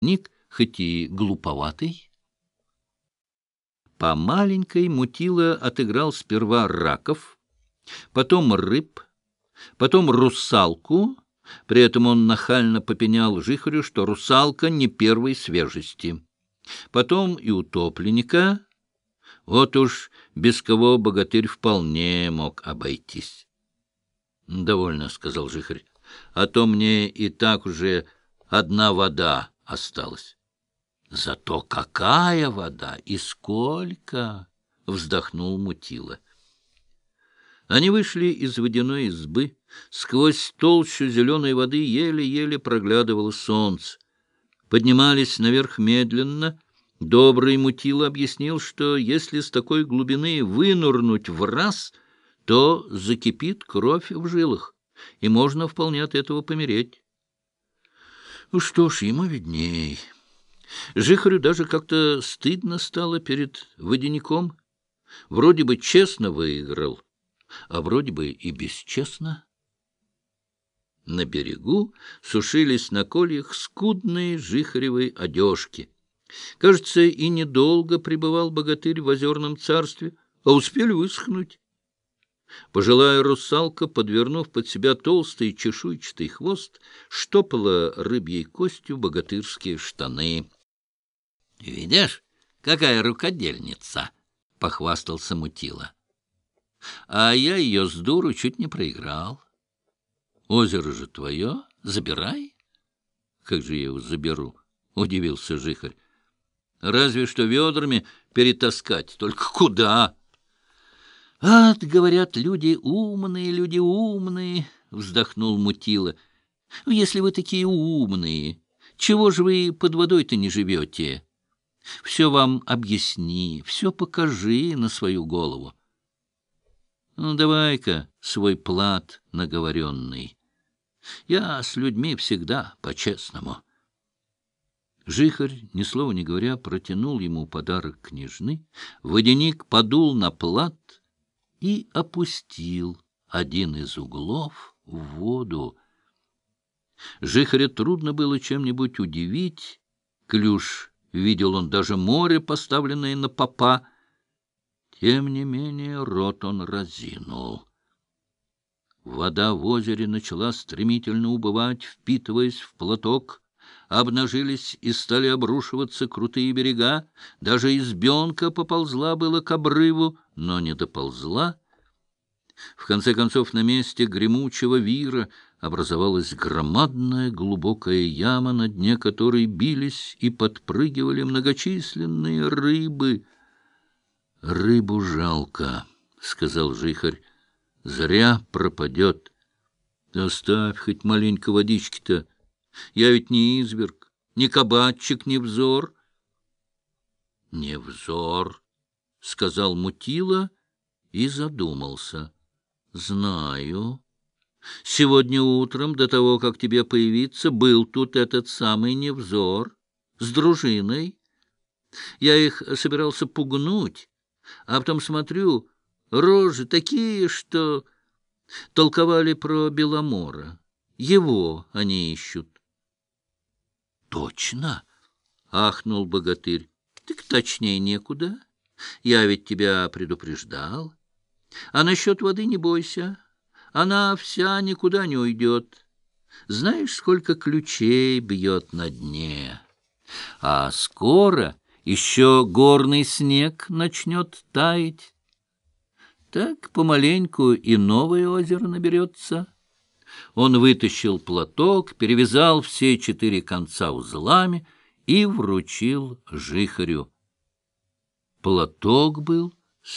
ник, хоть и глуповатый. По маленькой мутила отыграл сперва раков, потом рыб, потом русалку. При этом он нахально попенял Жихарю, что русалка не первой свежести. Потом и утопленника. Вот уж без кого богатырь вполне мог обойтись. — Довольно, — сказал Жихарь, — а то мне и так уже одна вода осталась. — Зато какая вода и сколько! — вздохнул Мутила. Они вышли из водяной избы. Сквозь толщу зеленой воды еле-еле проглядывало солнце. Поднимались наверх медленно. Добрый Мутила объяснил, что если с такой глубины вынурнуть в раз, то закипит кровь в жилах, и можно вполне от этого помереть. Ну что ж, ему видней. Жихарю даже как-то стыдно стало перед водяником. Вроде бы честно выиграл, а вроде бы и бесчестно. На берегу сушились на кольях скудные жихаревые одежки. Кажется, и недолго пребывал богатырь в озерном царстве, а успели высохнуть. Пожилая русалка, подвернув под себя толстый чешуйчатый хвост, штопала рыбьей костью богатырские штаны. — Видишь, какая рукодельница! — похвастался Мутила. — А я ее с дуру чуть не проиграл. Озеро же твое, забирай. — Как же я его заберу? — удивился Жихарь. — Разве что ведрами перетаскать, только куда? — «Ад, говорят, люди умные, люди умные», — вздохнул Мутила. «Если вы такие умные, чего же вы под водой-то не живете? Все вам объясни, все покажи на свою голову». «Ну, давай-ка свой плат наговоренный. Я с людьми всегда по-честному». Жихарь, ни слова не говоря, протянул ему подарок княжны. Водяник подул на плат — и опустил один из углов в воду. Жихаря трудно было чем-нибудь удивить. Клюш видел он даже море, поставленное на попа. Тем не менее рот он разинул. Вода в озере начала стремительно убывать, впитываясь в платок. Обнажились и стали обрушиваться крутые берега. Даже избенка поползла было к обрыву, но не доползла. В конце концов, на месте гремучего вира образовалась громадная глубокая яма, на дне которой бились и подпрыгивали многочисленные рыбы. — Рыбу жалко, — сказал жихарь, — зря пропадет. — Оставь хоть маленько водички-то. Я ведь не изверг, ни кабачик, ни взор. — Не взор, — сказал Мутила и задумался. — Знаю. Сегодня утром, до того, как тебе появиться, был тут этот самый невзор с дружиной. Я их собирался пугнуть, а потом смотрю, рожи такие, что толковали про Беломора. Его они ищут. — Точно? — ахнул богатырь. Так точнее некуда. Я ведь тебя предупреждал. А насчет воды не бойся. Она вся никуда не уйдет. Знаешь, сколько ключей бьет на дне? А скоро еще горный снег начнет таять. Так помаленьку и новое озеро наберется. Он вытащил платок, перевязал все четыре конца узлами — и вручил жихарю. Платок был